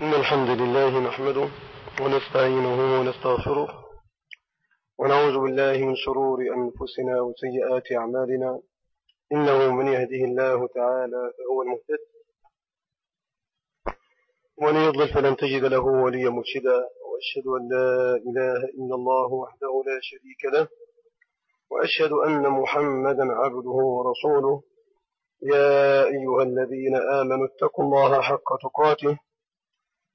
إن الحمد لله نحمده ونستعينه ونستغفره ونعوذ بالله من شرور أنفسنا وسيئات أعمالنا. إنه من يهده الله تعالى فهو المهتد. ومن يضلل فلن تجد له وليا مرشدا. وأشهد أن لا إله إلا الله وحده لا شريك له. وأشهد أن محمدا عبده ورسوله. يا أيها الذين آمنوا اتقوا الله حق تقاته.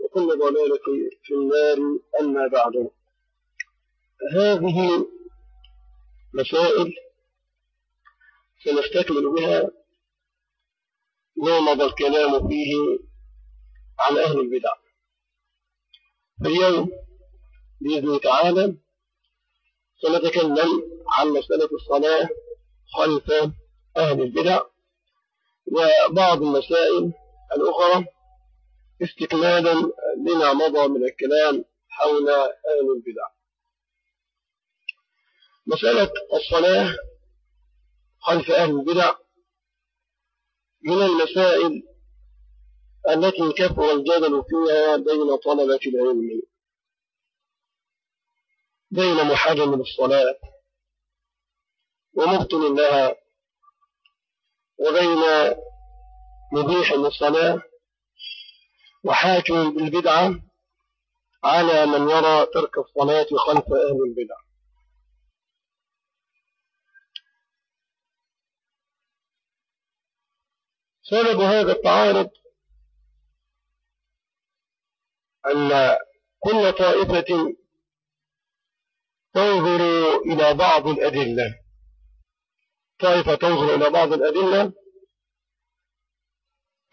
وكل ضلالة في النار أما بعد. هذه مسائل سنستكمل بها ما مضى الكلام فيه عن أهل البدع. اليوم بإذن تعالى سنتكلم عن مسألة الصلاة خلف أهل البدع وبعض المسائل الأخرى استكمالا لما مضى من الكلام حول أهل البدع. مسألة الصلاة خلف أهل البدع من المسائل التي كثر الجدل فيها بين طلبة العلم بين محرم للصلاة ومبطل لها وبين مبيح للصلاة وحاكم بالبدعة على من يرى ترك الصلاة خلف أهل البدع. سبب هذا التعارض أن كل طائفة تنظر إلى بعض الأدلة. طائفة تنظر إلى بعض الأدلة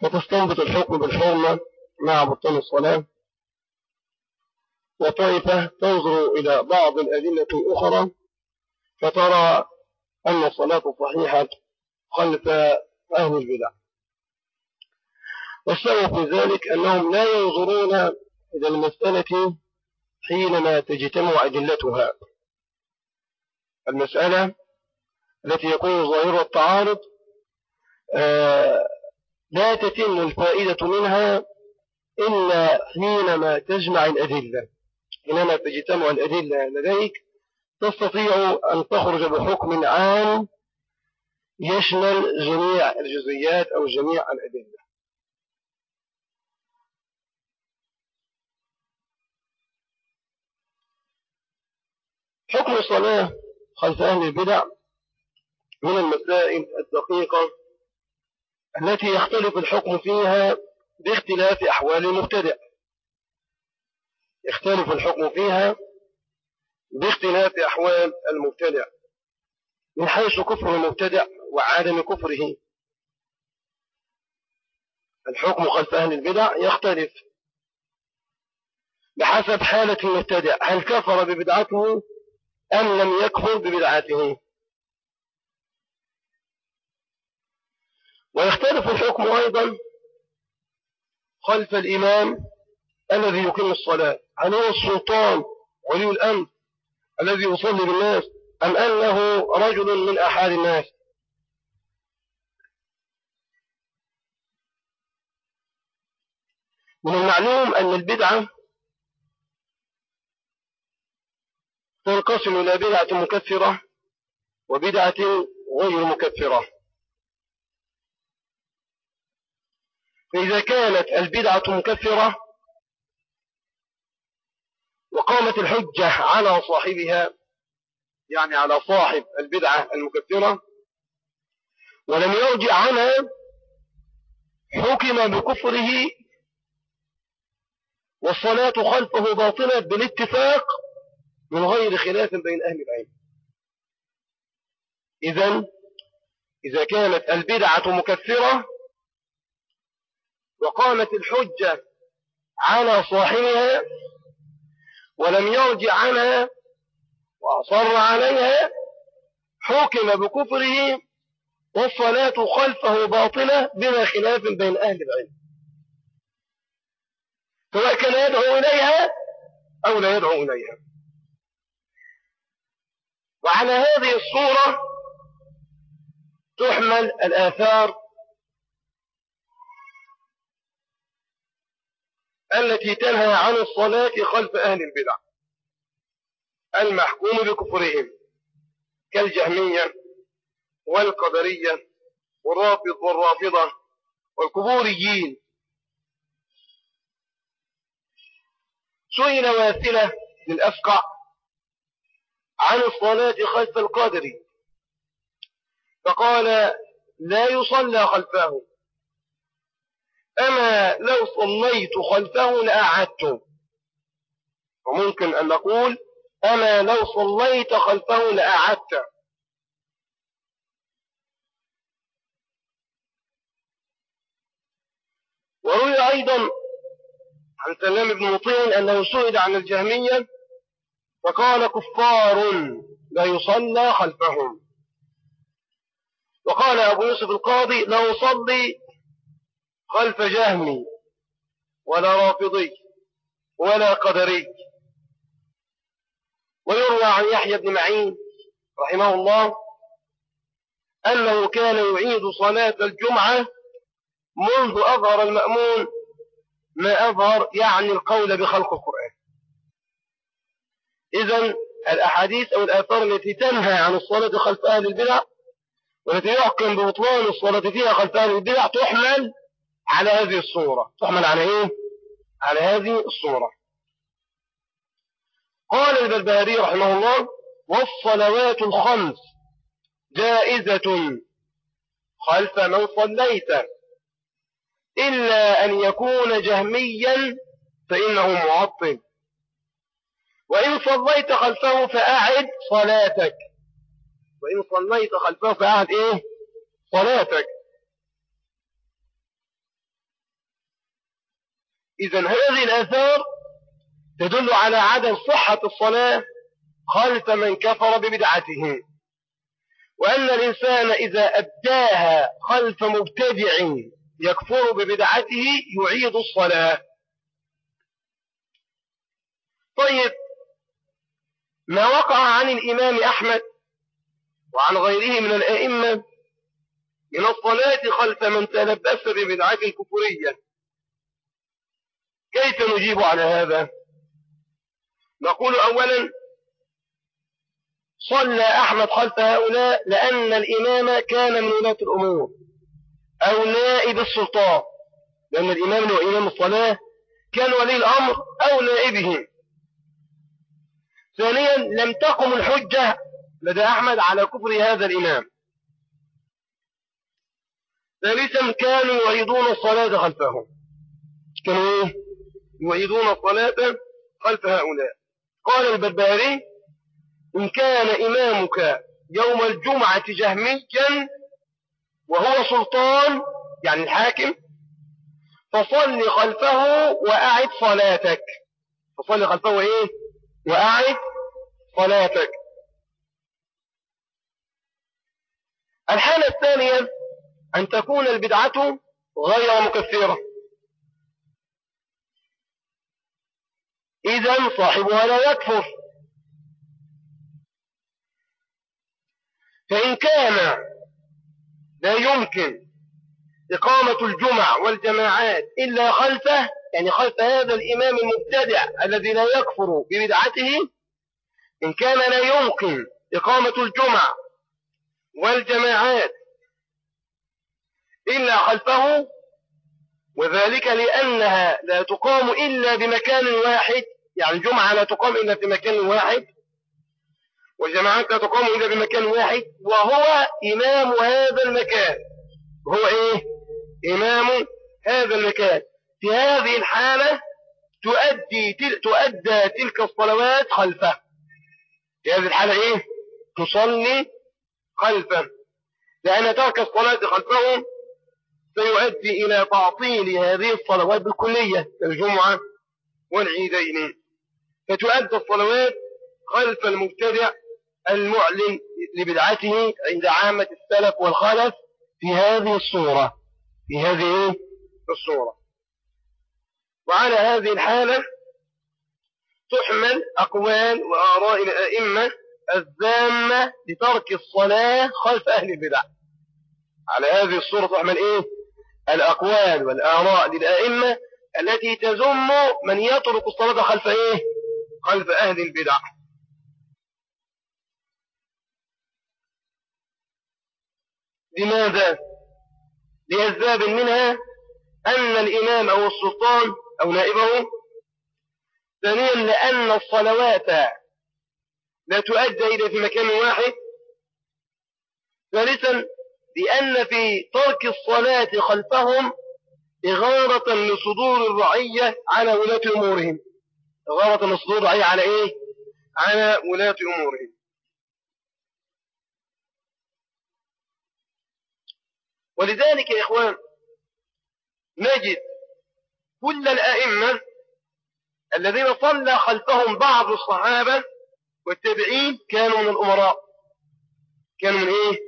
فتستنبط الحكم بالحرمة مع بطل الصلاة. وطائفة تنظر إلى بعض الأدلة الأخرى فترى أن الصلاة صحيحة خلف أهل البدع. والسبب في ذلك أنهم لا ينظرون إلى المسألة حينما تجتمع أدلتها. المسألة التي يكون ظاهر التعارض آه لا تتم الفائدة منها إلا حينما تجمع الأدلة. حينما تجتمع الأدلة لديك تستطيع أن تخرج بحكم عام يشمل جميع الجزئيات أو جميع الأدلة. حكم الصلاة خلف أهل البدع من المسائل الدقيقة التي يختلف الحكم فيها باختلاف أحوال المبتدع. يختلف الحكم فيها باختلاف أحوال المبتدع. من حيث كفر المبتدع وعدم كفره. الحكم خلف أهل البدع يختلف. بحسب حالة المبتدع هل كفر ببدعته أم لم يكفر ببدعته؟ ويختلف الحكم أيضا خلف الإمام الذي يقيم الصلاة. هل هو السلطان ولي الأمر الذي يصلي بالناس. أم أنه رجل من أحد الناس؟ من المعلوم أن البدعة تنقسم إلى بدعة مكفرة وبدعة غير مكفرة. فإذا كانت البدعة مكفرة وقامت الحجة على صاحبها يعني على صاحب البدعة المكفرة ولم يرجع عنها حكم بكفره والصلاة خلفه باطلة بالاتفاق من غير خلاف بين أهل العلم. إذا إذا كانت البدعة مكفرة وقامت الحجة على صاحبها ولم يرجع عنها وأصر عليها حكم بكفره والصلاة خلفه باطلة بلا خلاف بين أهل العلم. سواء كان يدعو إليها أو لا يدعو إليها. وعلى هذه الصورة تحمل الآثار التي تنهى عن الصلاة خلف أهل البدع. المحكوم بكفرهم كالجهمية والقدرية والرافض والرافضة والقبوريين سئل واثلة للأفقع عن الصلاة خلف القادر فقال لا يصلى خلفه. أما لو صليت خلفه لأعدت وممكن أن نقول أما لو صليت خلفه لأعدت وروي أيضا عن سلام بن مطين أنه سئل عن الجهمية فقال كفار لا يصلى خلفهم. وقال أبو يوسف القاضي لا أصلي خلف جهمي ولا رافضي ولا قدري. ويروى عن يحيى بن معين رحمه الله أنه كان يعيد صلاة الجمعة منذ أظهر المأمون ما أظهر يعني القول بخلق القرآن. إذا الأحاديث أو الآثار التي تنهى عن الصلاة خلف أهل البدع والتي يحكم ببطلان الصلاة فيها خلف أهل البدع تحمل على هذه الصورة. تحمل على إيه؟ على هذه الصورة. قال البربهاري رحمه الله والصلوات الخمس جائزة خلف من صليت. إلا أن يكون جهميا فإنه معطل وإن صليت خلفه فأعد صلاتك. وإن صليت خلفه فأعد إيه؟ صلاتك. إذا هذه الآثار تدل على عدم صحة الصلاة خلف من كفر ببدعته. وأن الإنسان إذا أداها خلف مبتدع يكفر ببدعته يعيد الصلاة. طيب ما وقع عن الإمام أحمد وعن غيره من الأئمة من الصلاة خلف من تلبس ببدعة كفرية كيف نجيب على هذا؟ نقول أولا صلى أحمد خلف هؤلاء لأن الإمام كان من ولاة الأمور أو نائب السلطان لأن الإمام هو إمام الصلاة كان ولي الأمر أو نائبه. ثانيا لم تقم الحجة لدى أحمد على كفر هذا الإمام. ثالثا كانوا يعيدون الصلاة خلفه كانوا يعيدون الصلاة خلف هؤلاء. قال البرباري إن كان إمامك يوم الجمعة جهميا وهو سلطان يعني الحاكم فصل خلفه وأعد صلاتك. فصل خلفه إيه؟ وأعد صلاتك. الحالة الثانية أن تكون البدعة غير مكثرة إذا صاحبها لا يكفر. فإن كان لا يمكن إقامة الجمع والجماعات إلا خلفه يعني خلف هذا الإمام المبتدع الذي لا يكفر ببدعته إن كان لا يمكن إقامة الجمع والجماعات إلا خلفه وذلك لأنها لا تقام إلا بمكان واحد يعني الجمعة لا تقام إلا في مكان واحد والجماعات لا تقام إلا في مكان واحد وهو إمام هذا المكان. هو إيه؟ إمام هذا المكان. في هذه الحالة تؤدي تل... تؤدى تلك الصلوات خلفه. في هذه الحالة إيه؟ تصلي خلفه. لأن ترك الصلاة خلفه سيؤدي إلى تعطيل هذه الصلوات بالكلية الجمعة والعيدين. فتؤدى الصلوات خلف المبتدع المعلن لبدعته عند عامة السلف والخلف في هذه الصورة. في هذه الصورة. وعلى هذه الحالة تحمل أقوال وآراء الأئمة الذامة لترك الصلاة خلف أهل البدع. على هذه الصورة تحمل إيه؟ الأقوال والآراء للأئمة التي تزم من يترك الصلاة خلف إيه؟ خلف أهل البدع. لماذا؟ لأسباب منها أن الإمام أو السلطان أو نائبه ثانيا لأن الصلوات لا تؤدى إلا في مكان واحد. ثالثا لأن في ترك الصلاة خلفهم إغارة لصدور الرعية على ولاة أمورهم. إغارة لصدور الرعية على إيه؟ على ولاة أمورهم ولذلك يا إخوان نجد كل الأئمة الذين صلى خلفهم بعض الصحابة والتابعين كانوا من الأمراء كانوا من إيه؟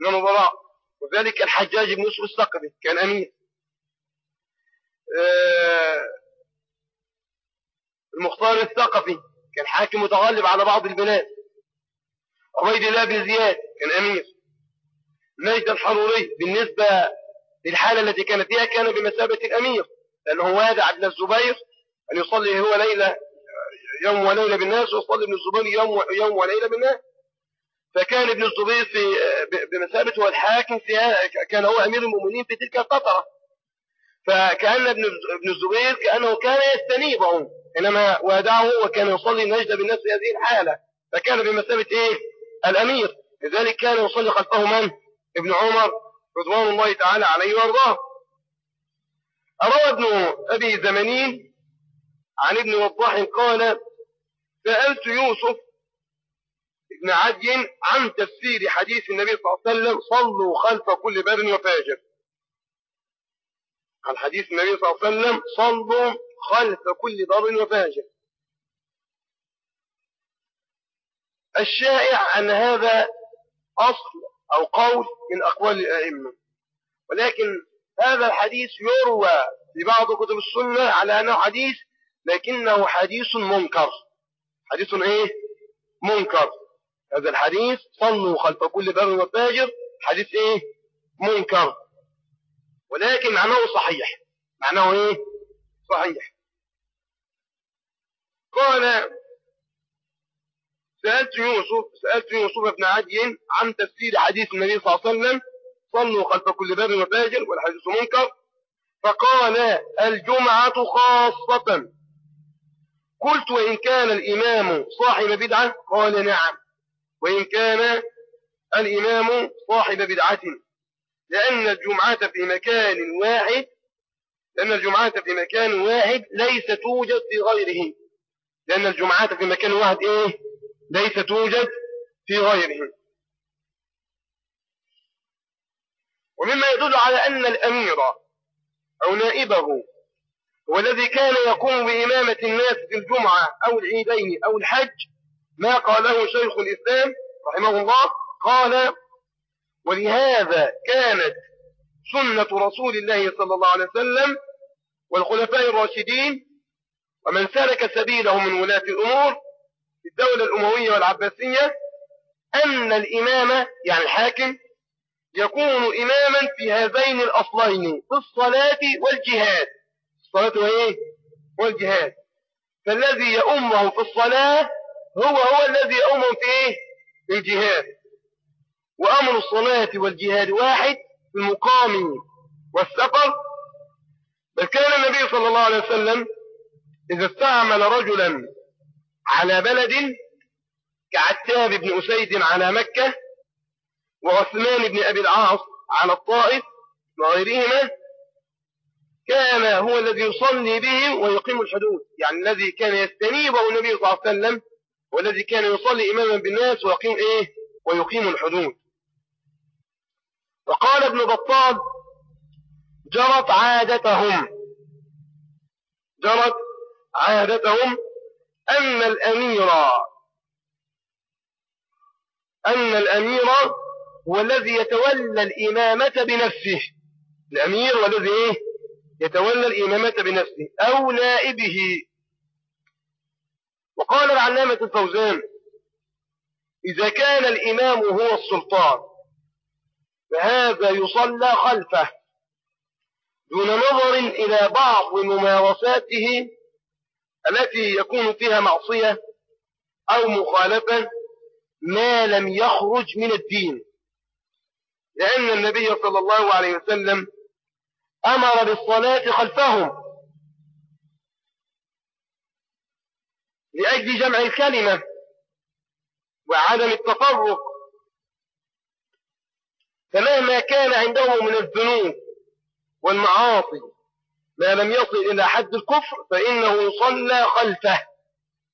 من الأمراء وذلك الحجاج بن يوسف الثقفي كان أمير آه المختار الثقفي كان حاكم متغلب على بعض البلاد. عبيد الله بن زياد كان أمير. مجد الحروري بالنسبة للحالة التي كان فيها كان بمثابة الأمير لأنه وادع ابن الزبير أن يصلي هو ليلة يوم وليلة بالناس ويصلي ابن الزبير يوم, يوم وليلة بالناس. فكان ابن الزبير في بمثابة هو الحاكم فيها كان هو أمير المؤمنين في تلك الفترة فكأن ابن ابن الزبير كأنه كان يستنيبهم إنما وادعه وكان يصلي نجد بالناس في هذه الحالة. فكان بمثابة إيه؟ الأمير. لذلك كان يصلي خلفه من؟ ابن عمر رضوان الله تعالى عليه وأرضاه. أروى ابن أبي زمنين عن ابن وضاح قال سألت يوسف ابن عدي عن تفسير حديث النبي صلى الله عليه وسلم صلوا خلف كل باب وفاجر. عن حديث النبي صلى الله عليه وسلم صلوا خلف كل باب وفاجر. الشائع أن هذا أصل أو قول من أقوال الأئمة. ولكن هذا الحديث يروى في بعض كتب السنة على أنه حديث لكنه حديث منكر. حديث إيه؟ منكر. هذا الحديث صلوا خلف كل بر وفاجر حديث إيه؟ منكر. ولكن معناه صحيح. معناه إيه؟ صحيح. قال سألت يوسف سألت يوسف بن عدي عن تفسير حديث النبي صلى الله عليه وسلم. صلوا خلف كل باب وفاجر والحديث منكر. فقال الجمعة خاصة. قلت وإن كان الإمام صاحب بدعة؟ قال نعم. وإن كان الإمام صاحب بدعة. لأن الجمعة في مكان واحد لأن الجمعة في مكان واحد ليس توجد في غيره. لأن الجمعة في مكان واحد إيه؟ ليس توجد في غيره. ومما يدل على أن الأمير أو نائبه هو الذي كان يقوم بإمامة الناس في الجمعة أو العيدين أو الحج ما قاله شيخ الإسلام رحمه الله قال ولهذا كانت سنة رسول الله صلى الله عليه وسلم والخلفاء الراشدين ومن سلك سبيله من ولاة الأمور في الدولة الأموية والعباسية أن الإمام يعني الحاكم يكون إماما في هذين الأصلين في الصلاة والجهاد. الصلاة وإيه؟ والجهاد. فالذي يؤمه في الصلاة هو هو الذي يؤمهم في إيه؟ في الجهاد. وأمر الصلاة والجهاد واحد في المقام والسفر. بل كان النبي صلى الله عليه وسلم إذا استعمل رجلا على بلد كعتاب بن أسيد على مكة وعثمان بن أبي العاص على الطائف وغيرهما كان هو الذي يصلي بهم ويقيم الحدود. يعني الذي كان يستنيبه النبي صلى الله عليه وسلم والذي كان يصلي إماما بالناس ويقيم إيه؟ ويقيم الحدود. وقال ابن بطال جرت عادتهم. جرت عادتهم أن الأمير أن الأمير هو الذي يتولى الإمامة بنفسه. الأمير والذي إيه؟ يتولى الإمامة بنفسه أو نائبه. وقال العلامة الفوزان إذا كان الإمام هو السلطان فهذا يصلى خلفه دون نظر إلى بعض ممارساته التي يكون فيها معصية أو مخالفة ما لم يخرج من الدين. لأن النبي صلى الله عليه وسلم أمر بالصلاة خلفهم لأجل جمع الكلمة وعدم التفرق فمهما كان عنده من الذنوب والمعاصي ما لم يصل إلى حد الكفر فإنه يصلى خلفه.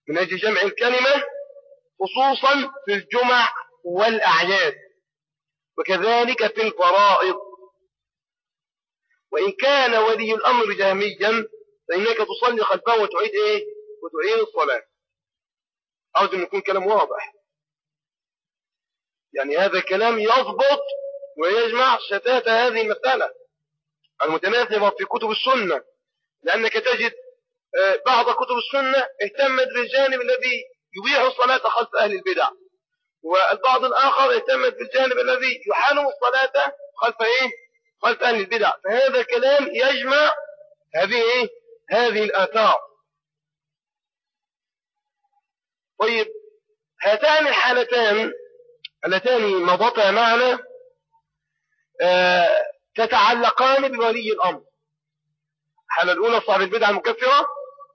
من أجل جمع الكلمة خصوصا في الجمع والأعياد. وكذلك في الفرائض. وإن كان ولي الأمر جهميا فإنك تصلي خلفه وتعيد إيه؟ وتعيد الصلاة. أرجو أن يكون كلام واضح. يعني هذا كلام يضبط ويجمع شتات هذه المسألة المتناثرة في كتب السنة لأنك تجد آه، بعض كتب السنة اهتمت بالجانب الذي يبيح الصلاة خلف أهل البدع والبعض الآخر اهتمت بالجانب الذي يحرم الصلاة خلف إيه؟ خلف أهل البدع فهذا كلام يجمع هذه إيه؟ هذه الآثار طيب هاتان الحالتان اللتان مضتا معنا تتعلقان بولي الأمر. الحالة الأولى صاحب البدعة المكفرة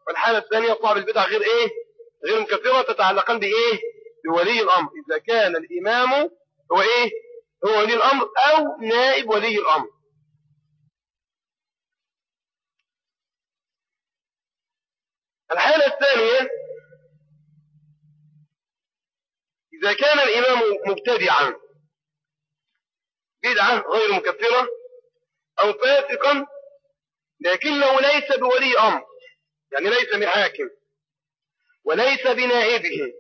والحالة الثانية صاحب البدعة غير إيه؟ غير مكفرة تتعلقان بإيه؟ بولي الأمر. إذا كان الإمام هو إيه؟ هو ولي الأمر أو نائب ولي الأمر. الحالة الثانية إذا كان الإمام مبتدعا بدعة غير مكفرة أو فاسقا لكنه ليس بولي أمر يعني ليس بحاكم وليس بنائبه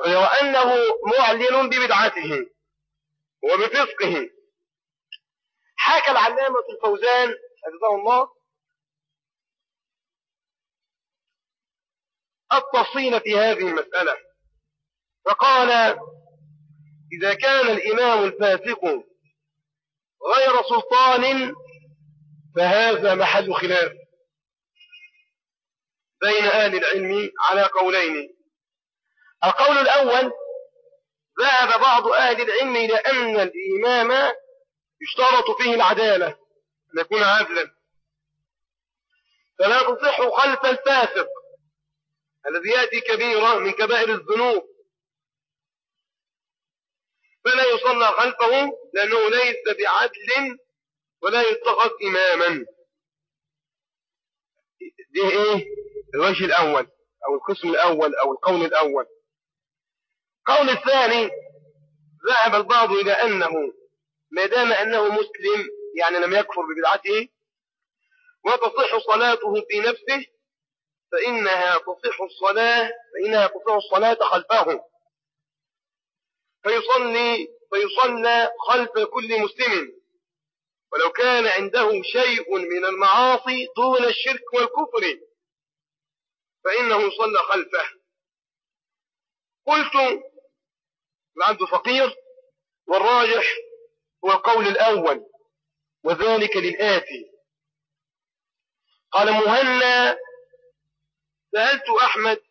غير أنه معلن ببدعته وبفسقه. حكى العلامة الفوزان حفظه الله التفصيل في هذه المسألة فقال إذا كان الإمام الفاسق غير سلطان فهذا محل خلاف بين أهل العلم على قولين. القول الأول ذهب بعض أهل العلم إلى أن الإمام يشترط فيه العدالة أن يكون عادلا فلا تصح خلف الفاسق الذي يأتي كبيرا من كبائر الذنوب. فلا يصلى خلفه لأنه ليس بعدل ولا يتخذ إماما. دي إيه؟ الوجه الأول أو القسم الأول أو القول الأول. القول الثاني ذهب البعض إلى أنه ما دام أنه مسلم يعني لم يكفر ببدعته وتصح صلاته في نفسه فإنها تصح الصلاة فإنها تصح الصلاة خلفه. فيصلي فيصلى خلف كل مسلم. ولو كان عنده شيء من المعاصي دون الشرك والكفر فإنه يصلى خلفه. قلت العبد فقير والراجح هو القول الأول وذلك للآتي. قال مهنا سألت أحمد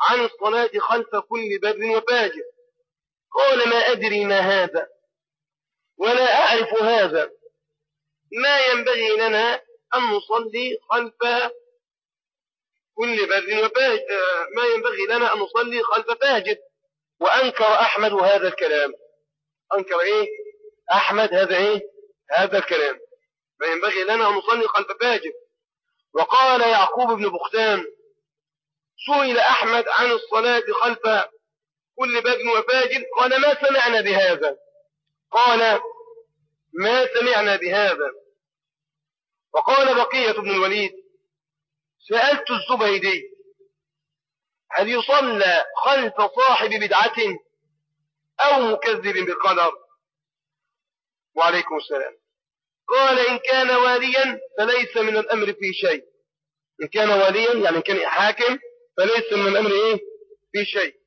عن الصلاة خلف كل بر وفاجر. قال ما أدري ما هذا ولا أعرف هذا. ما ينبغي لنا أن نصلي خلف كل بر وفاجر ما ينبغي لنا أن نصلي خلف فاجر وأنكر أحمد هذا الكلام. أنكر إيه؟ أحمد هذا إيه؟ هذا الكلام. ما ينبغي لنا أن نصلي خلف فاجر وقال يعقوب بن بختان سئل أحمد عن الصلاة خلف كل باب وفاجر. قال ما سمعنا بهذا؟ قال ما سمعنا بهذا. وقال بقية بن الوليد سألت الزبيدي هل يصلى خلف صاحب بدعة أو مكذب بالقدر وعليكم السلام. قال إن كان واليا فليس من الأمر في شيء. إن كان واليا يعني إن كان حاكم فليس من الأمر إيه؟ في شيء.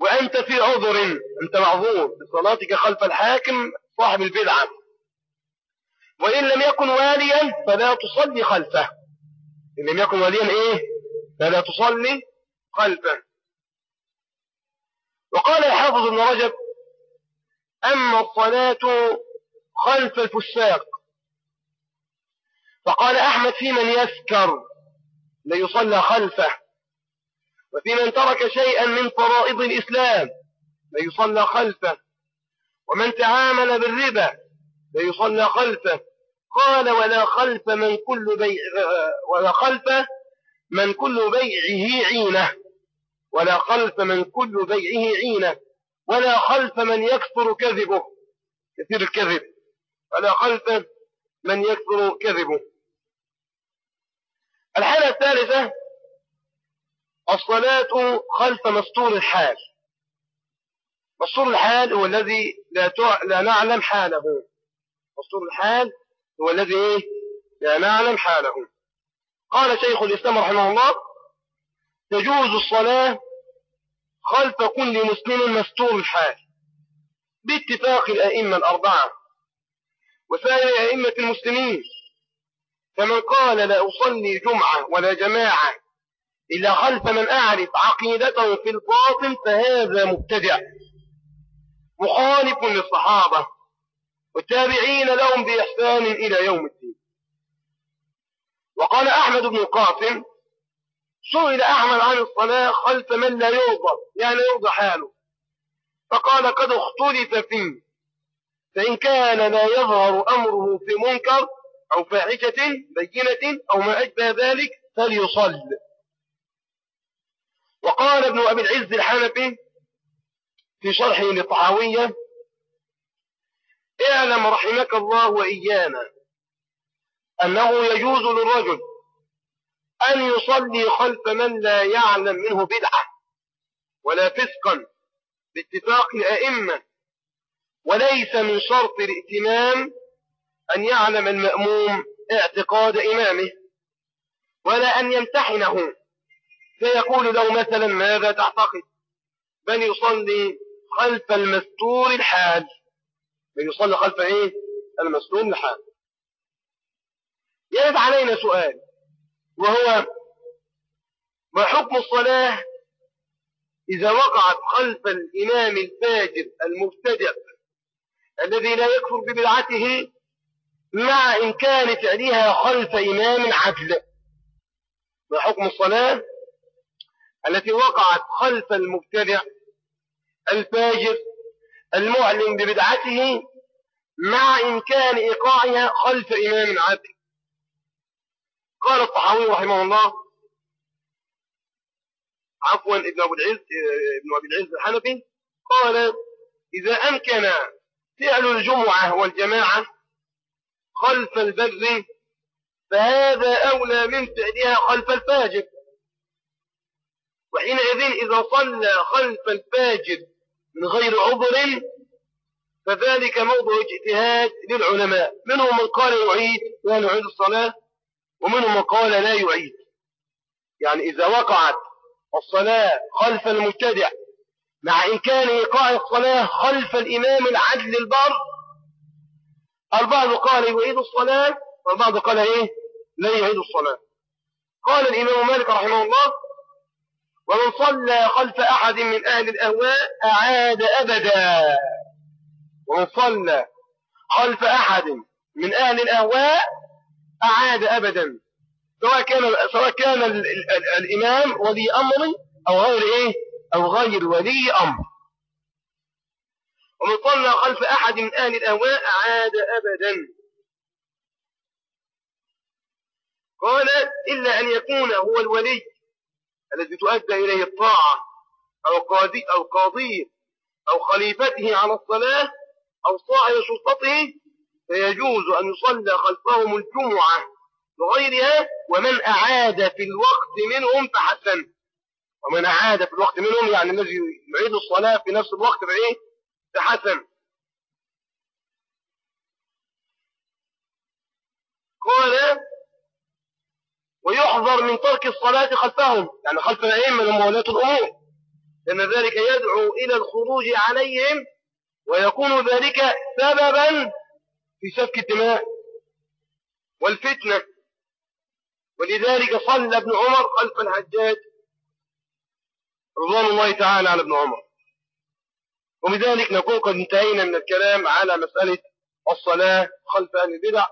وأنت في عذر أنت معذور بصلاتك خلف الحاكم صاحب البدعة. وإن لم يكن واليا فلا تصلي خلفه. إن لم يكن واليا إيه؟ فلا تصلي خلفه. وقال الحافظ ابن رجب أما الصلاة خلف الفساق. فقال أحمد في من يسكر ليصلى خلفه. وفي من ترك شيئا من فرائض الإسلام ليصلى خلفه. ومن تعامل بالربا ليصلى خلفه. قال ولا خلف من كل بيع ولا خلف من كل بيعه عينة ولا خلف من كل بيعه عينة ولا خلف من يكثر كذبه. كثير الكذب. ولا خلف من يكثر كذبه. الحالة الثالثة الصلاة خلف مستور الحال. مستور الحال هو الذي لا, لا نعلم حاله. مستور الحال هو الذي إيه؟ لا نعلم حاله. قال شيخ الإسلام رحمه الله تجوز الصلاة خلف كل مسلم مستور الحال. باتفاق الأئمة الأربعة. وسائر أئمة المسلمين فمن قال لا أصلي جمعة ولا جماعة. إلا خلف من أعرف عقيدته في الباطن فهذا مبتدع مخالف للصحابة والتابعين لهم بإحسان إلى يوم الدين. وقال أحمد بن القاسم سئل أحمد عن الصلاة خلف من لا يرضى يعني يرضى حاله. فقال قد اختلف فيه فإن كان لا يظهر أمره في منكر أو فاحشة بينة أو ما أشبه ذلك فليصل وقال ابن أبي العز الحنفي في شرحه للطحاوية اعلم رحمك الله وإيانا أنه يجوز للرجل أن يصلي خلف من لا يعلم منه بدعة ولا فسقا باتفاق الأئمة وليس من شرط الائتمام أن يعلم المأموم اعتقاد إمامه ولا أن يمتحنه فيقول له مثلا ماذا تعتقد؟ بل يصلي خلف المستور الحال بل يصلي خلف إيه؟ المستور الحال يرد علينا سؤال وهو ما حكم الصلاة إذا وقعت خلف الإمام الفاجر المبتدع الذي لا يكفر ببدعته مع إمكان فعلها خلف إمام عدل؟ ما حكم الصلاة؟ التي وقعت خلف المبتدع الفاجر المعلن ببدعته مع إمكان إيقاعها خلف إمام عدل قال الطحاوي رحمه الله عفوا ابن أبو العز ابن أبي العز الحنفي قال إذا أمكن فعل الجمعة والجماعة خلف البر فهذا أولى من فعلها خلف الفاجر. وحينئذ إذا صلى خلف الفاجر من غير عذر فذلك موضع اجتهاد للعلماء. منهم من قال يعيد لا نعيد الصلاة ومنهم من قال لا يعيد. يعني إذا وقعت الصلاة خلف المبتدع مع إمكان إيقاع الصلاة خلف الإمام العدل البر البعض قال يعيد الصلاة والبعض قال إيه؟ لا يعيد الصلاة. قال الإمام مالك رحمه الله ومن صلى خلف أحد من أهل الأهواء أعاد أبدا. ومن صلى خلف أحد من أهل الأهواء أعاد أبدا. سواء كان سواء كان ال ال ال الإمام ولي أمر أو غير إيه أو غير ولي أمر. ومن صلى خلف أحد من أهل الأهواء عاد أبدا. قال إلا أن يكون هو الولي الذي تؤدى إليه الطاعة أو قاضي أو قاضيه أو خليفته على الصلاة أو صاحب شرطته فيجوز أن يصلى خلفهم الجمعة وغيرها ومن أعاد في الوقت منهم فحسن. ومن أعاد في الوقت منهم يعني الذي يعيد الصلاة في نفس الوقت فإيه فحسن. قال ويحذر من ترك الصلاة خلفهم يعني خلف الأئمة من ولاة الأمور. لأن ذلك يدعو إلى الخروج عليهم ويكون ذلك سببا في سفك الدماء والفتنة. ولذلك صلى ابن عمر خلف الحجاج رضوان الله تعالى على ابن عمر. وبذلك نكون قد انتهينا من الكلام على مسألة الصلاة خلف أهل البدع.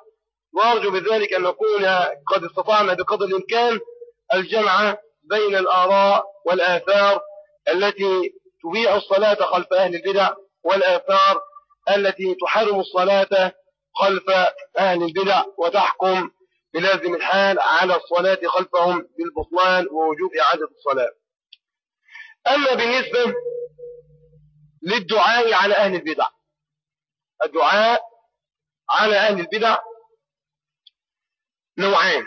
وأرجو بذلك أن نكون قد استطعنا بقدر الإمكان الجمع بين الآراء والآثار التي تبيع الصلاة خلف أهل البدع والآثار التي تحرم الصلاة خلف أهل البدع وتحكم بلازم الحال على الصلاة خلفهم بالبطلان ووجوب إعادة الصلاة. أما بالنسبة للدعاء على أهل البدع الدعاء على أهل البدع نوعان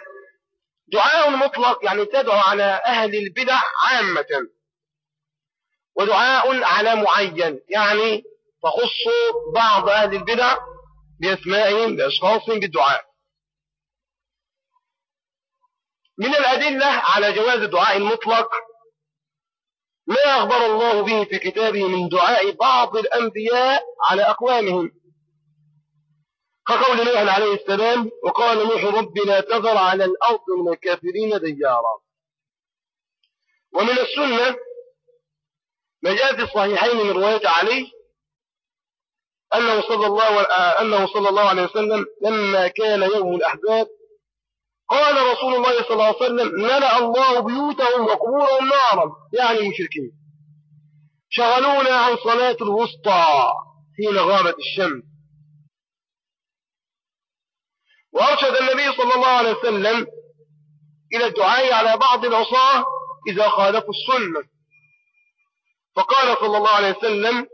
دعاء مطلق يعني تدعو على أهل البدع عامة. ودعاء على معين. يعني تخص بعض أهل البدع بأسمائهم بأشخاصهم بالدعاء. من الأدلة على جواز الدعاء المطلق ما أخبر الله به في كتابه من دعاء بعض الأنبياء على أقوامهم. كقول نوح عليه السلام وقال نوح رب لا تذر على الأرض من الكافرين ديارا. ومن السنة ما جاء في الصحيحين من رواية علي أنه صلى الله أنه صلى الله عليه وسلم لما كان يوم الأحزاب قال رسول الله صلى الله عليه وسلم ملأ الله بيوتهم وقبورهم نارا. يعني المشركين. شغلونا عن صلاة الوسطى حين غابت الشمس. وأرشد النبي صلى الله عليه وسلم إلى الدعاء على بعض العصاة إذا خالفوا السنة. فقال صلى الله عليه وسلم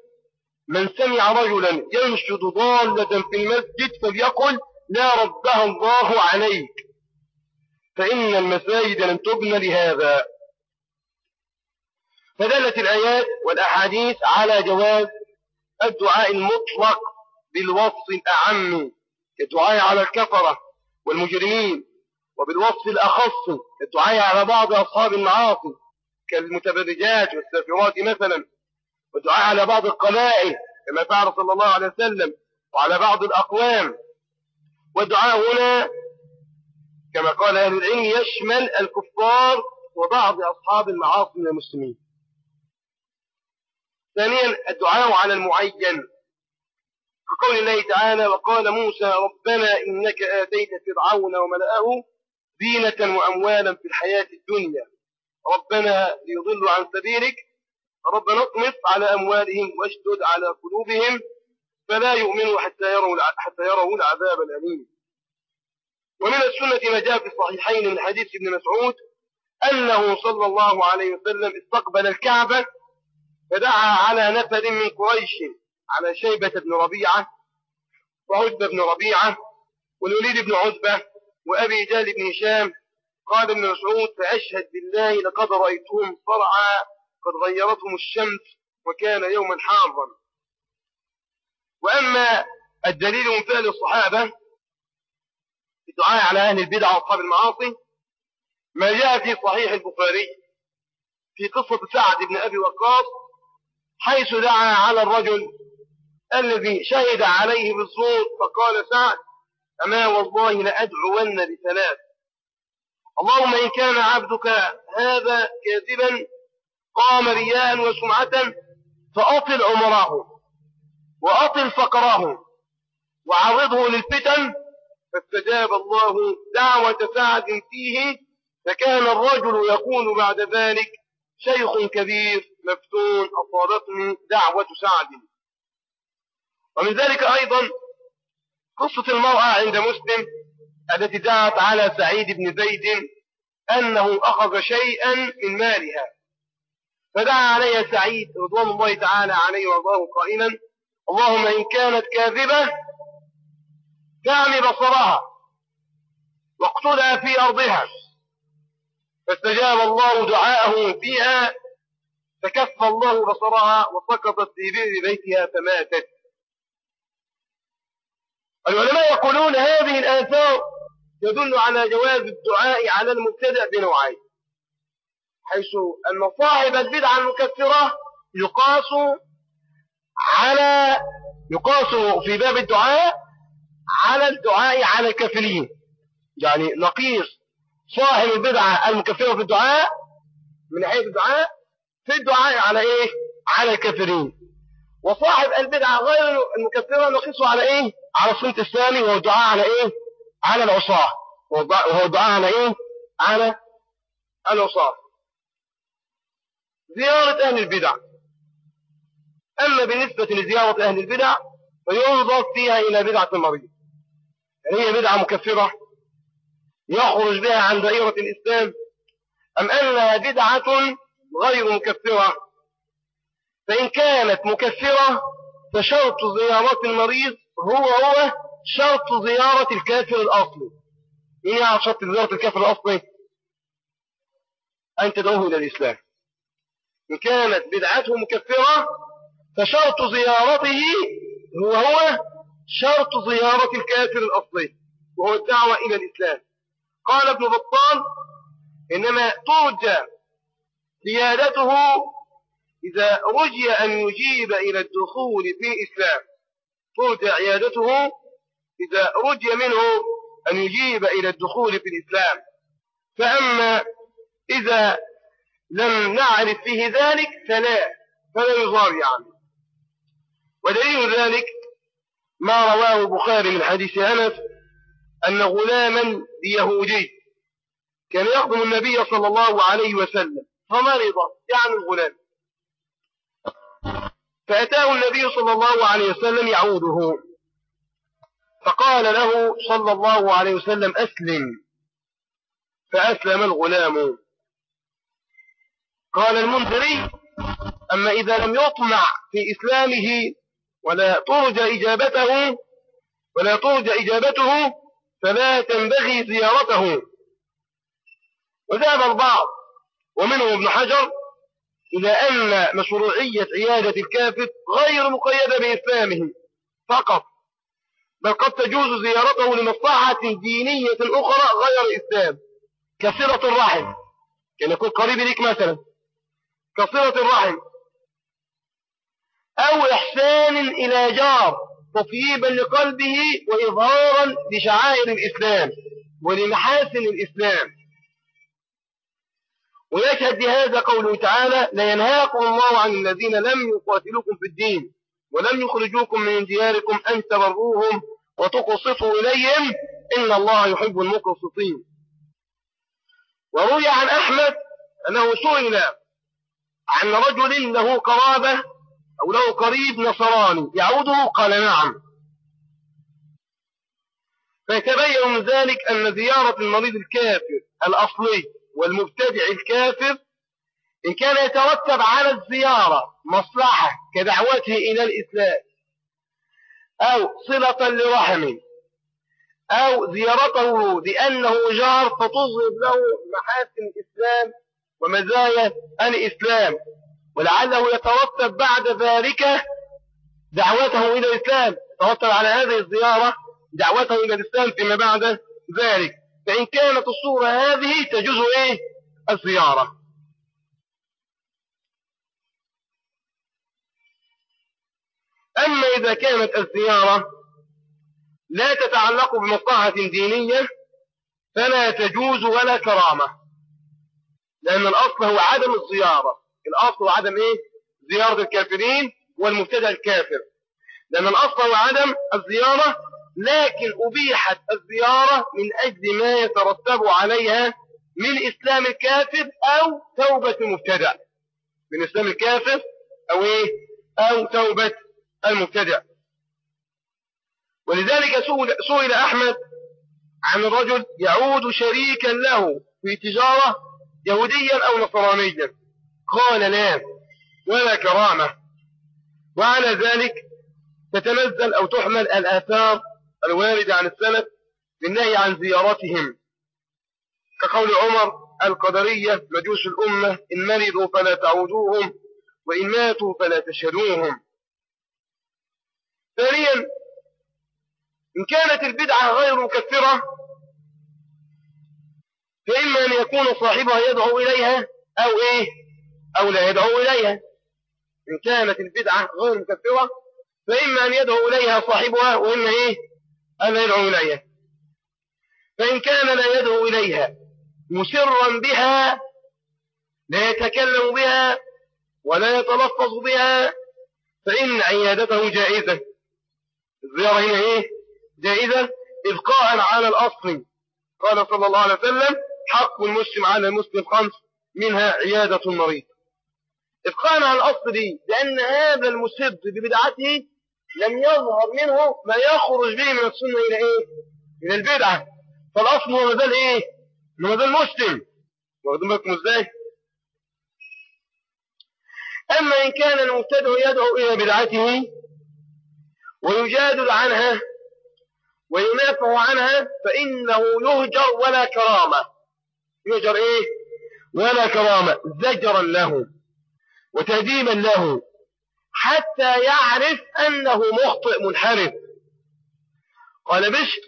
من سمع رجلا ينشد ضالة في المسجد فليقل لا ردها الله عليك فإن المساجد لم تبن لهذا. فدلت الآيات والأحاديث على جواز الدعاء المطلق بالوصف الأعم. كالدعاء على الكفرة والمجرمين وبالوصف الأخص كالدعاء على بعض أصحاب المعاصي كالمتبرجات والسافرات مثلا والدعاء على بعض القبائل كما فعل صلى الله عليه وسلم وعلى بعض الأقوام. والدعاء هنا كما قال أهل العلم يشمل الكفار وبعض أصحاب المعاصي من المسلمين. ثانيا الدعاء على المعين كقول الله تعالى وقال موسى ربنا إنك آتيت فرعون وملأه زينة وأموالا في الحياة الدنيا. ربنا ليضلوا عن سبيلك. ربنا اطمس على أموالهم واشدد على قلوبهم فلا يؤمنوا حتى يروا حتى يروا العذاب الأليم. ومن السنة ما جاء في الصحيحين من حديث ابن مسعود أنه صلى الله عليه وسلم استقبل الكعبة فدعا على نفر من قريش. على شيبة بن ربيعة وعتبة بن ربيعة والوليد بن عتبة وأبي جال بن هشام قال ابن مسعود فأشهد بالله لقد رأيتهم صرعى قد غيرتهم الشمس وكان يوما حارا وأما الدليل من فعل الصحابة في الدعاء على أهل البدع وأصحاب المعاصي ما جاء في صحيح البخاري في قصة سعد بن أبي وقاص حيث دعا على الرجل الذي شهد عليه بالصوت فقال سعد أما والله لأدعون بثلاث اللهم إن كان عبدك هذا كاذبا قام رياء وسمعة فأطل عمره وأطل فقره وعرضه للفتن. فاستجاب الله دعوة سعد فيه فكان الرجل يكون بعد ذلك شيخ كبير مفتون. أصابته دعوة سعد. ومن ذلك أيضا قصة المرأة عند مسلم التي دعت على سعيد بن زيد أنه أخذ شيئا من مالها. فدعا عليها سعيد رضوان الله تعالى عليه وأرضاه قائلا اللهم إن كانت كاذبة دعني بصرها واقتلها في أرضها. فاستجاب الله دعاءه فيها فكف الله بصرها وسقطت في بئر بيتها فماتت. العلماء يقولون هذه الآثار تدل على جواز الدعاء على المبتدع بنوعين حيث أن صاحب البدعة المكثرة يقاس على يقاس في باب الدعاء على الدعاء على الكافرين. يعني نقيس صاحب البدعة المكفرة في الدعاء من حيث الدعاء في الدعاء على إيه؟ على الكافرين. وصاحب البدعة غير المكفرة نقيسه على إيه؟ على الصمت الثاني وهو الدعاء على إيه؟ على العصاة. وهو الدعاء على إيه؟ على العصاة. زيارة أهل البدع. أما بالنسبة لزيارة أهل البدع فينظر فيها إلى بدعة المريض. هل هي بدعة مكفرة يخرج بها عن دائرة الإسلام أم أنها بدعة غير مكفرة؟ فإن كانت مكفرة فشرط زيارة المريض هو هو شرط زيارة الكافر الأصلي. إيه يعني شرط زيارة الكافر الأصلي؟ أن تدعوه إلى الإسلام. إن كانت بدعته مكفرة فشرط زيارته هو هو شرط زيارة الكافر الأصلي وهو الدعوة إلى الإسلام. قال ابن بطال إنما ترجى زيادته إذا رجي أن يجيب إلى الدخول في الإسلام. ترجى عيادته إذا رجي منه أن يجيب إلى الدخول في الإسلام. فأما إذا لم نعرف فيه ذلك فلا فلا يظهر يعني. ودليل ذلك ما رواه البخاري من حديث أنس أن غلاما يهودي كان يخدم النبي صلى الله عليه وسلم فمرض يعني الغلام. فأتاه النبي صلى الله عليه وسلم يعوده. فقال له صلى الله عليه وسلم أسلم. فأسلم الغلام. قال المنذري أما إذا لم يطمع في إسلامه ولا ترجى إجابته ولا ترجى إجابته فلا تنبغي زيارته. وذهب البعض ومنهم ابن حجر إلى أن مشروعية عيادة الكافر غير مقيدة بإسلامه فقط بل قد تجوز زيارته لمصلحة دينية أخرى غير الإسلام كصلة الرحم. كان يكون قريب لك مثلا كصلة الرحم. أو إحسان إلى جار تطييبا لقلبه وإظهارا لشعائر الإسلام ولمحاسن الإسلام. ويشهد بهذا قوله تعالى لا ينهاكم الله عن الذين لم يقاتلوكم في الدين ولم يخرجوكم من دياركم أن تبروهم وتقسطوا إليهم إن الله يحب المقسطين. وروي عن أحمد أنه سئل عن رجل له قرابة أو له قريب نصراني يعوده؟ قال نعم. فيتبين من ذلك أن زيارة المريض الكافر الأصلي والمبتدع الكافر إن كان يترتب على الزيارة مصلحة كدعوته إلى الإسلام أو صلة لرحم أو زيارته لأنه جار فتظهر له محاسن الإسلام ومزايا الإسلام ولعله يترتب بعد ذلك دعوته إلى الإسلام يترتب على هذه الزيارة دعوته إلى الإسلام فيما بعد ذلك. فإن كانت الصورة هذه تجوز إيه؟ الزيارة. أما إذا كانت الزيارة لا تتعلق بمصلحة دينية فلا تجوز ولا كرامة لأن الأصل هو عدم الزيارة. الأصل هو عدم إيه؟ زيارة الكافرين والمبتدع الكافر. لأن الأصل هو عدم الزيارة لكن أبيحت الزيارة من أجل ما يترتب عليها من إسلام الكافر أو توبة المبتدع. من إسلام الكافر أو إيه؟ أو توبة المبتدع. ولذلك سئل أحمد عن رجل يعود شريكا له في تجارة يهوديا أو نصرانيا. قال لا ولا كرامة. وعلى ذلك تتنزل أو تحمل الآثار الواردة عن السلف بالنهي عن زيارتهم. كقول عمر القدرية مجوس الأمة إن مرضوا فلا تعودوهم وإن ماتوا فلا تشهدوهم. ثانيا إن كانت البدعة غير مكفرة فإما أن يكون صاحبها يدعو إليها أو إيه؟ أو لا يدعو إليها. إن كانت البدعة غير مكفرة فإما أن يدعو إليها صاحبها وإما إيه؟ أن يدعو إليها. فإن كان لا يدعو إليها مسرا بها لا يتكلم بها ولا يتلفظ بها فإن عيادته جائزة. الزيارة هنا إيه؟ جائزة. إبقاء على الأصل. قال صلى الله عليه وسلم حق المسلم على المسلم خمس منها عيادة المريض. إبقاء على الأصل دي لأن هذا المسد ببدعته لم يظهر منه ما يخرج به من السنة إلى إيه؟ إلى البدعة. فالأصل هو مازال إيه؟ مازال مسلم. واخدين بالكم إزاي؟ أما إن كان المبتدع يدعو إلى بدعته ويجادل عنها وينافع عنها فإنه يهجر ولا كرامة. يهجر إيه؟ ولا كرامة. زجرا له وتهديما له. حتى يعرف أنه مخطئ منحرف. قال بشر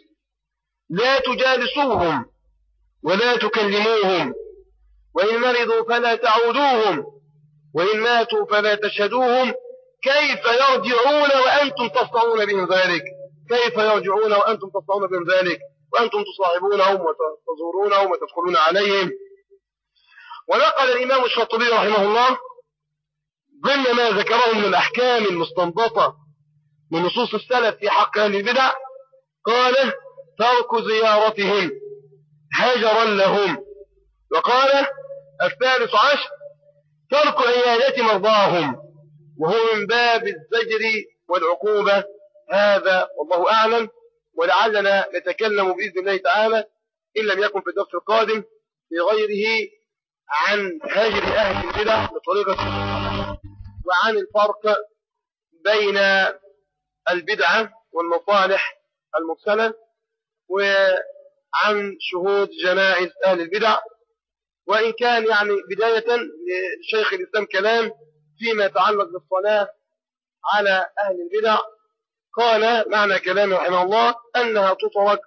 لا تجالسوهم ولا تكلموهم وإن مرضوا فلا تعودوهم وإن ماتوا فلا تشهدوهم. كيف يرجعون وأنتم تصنعون بهم ذلك؟ كيف يرجعون وأنتم تصنعون بهم ذلك؟ وأنتم تصاحبونهم وتزورونهم وتدخلون عليهم. ونقل الإمام الشاطبي رحمه الله ضمن ما ذكره من الأحكام المستنبطة من نصوص السلف في حق أهل البدع قال ترك زيارتهم هجرا لهم. وقال الثالث عشر ترك عيادة مرضاهم وهو من باب الزجر والعقوبة. هذا والله أعلم ولعلنا نتكلم بإذن الله تعالى إن لم يكن في الدرس القادم في غيره عن هاجر أهل البدع بطريقة وعن الفرق بين البدعة والمصالح المرسلة وعن شهود جنائز أهل البدع. وإن كان يعني بداية لشيخ الإسلام كلام فيما يتعلق بالصلاة على أهل البدع قال معنى كلامه رحمه الله أنها تترك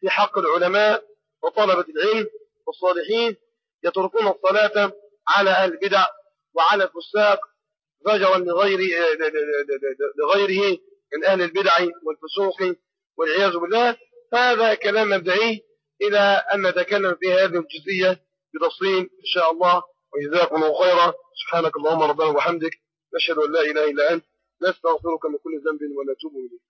في حق العلماء وطلبة العلم والصالحين يتركون الصلاة على أهل البدع وعلى الفساق زجرا لغير لغيره من أهل البدع والفسوق والعياذ بالله. هذا كلام مبدئي إلى أن نتكلم في هذه الجزئية بتفصيل إن شاء الله. وجزاكم الله خيرا. سبحانك اللهم ربنا وبحمدك. نشهد أن لا إله إلا أنت. نستغفرك من كل ذنب ونتوب إليك.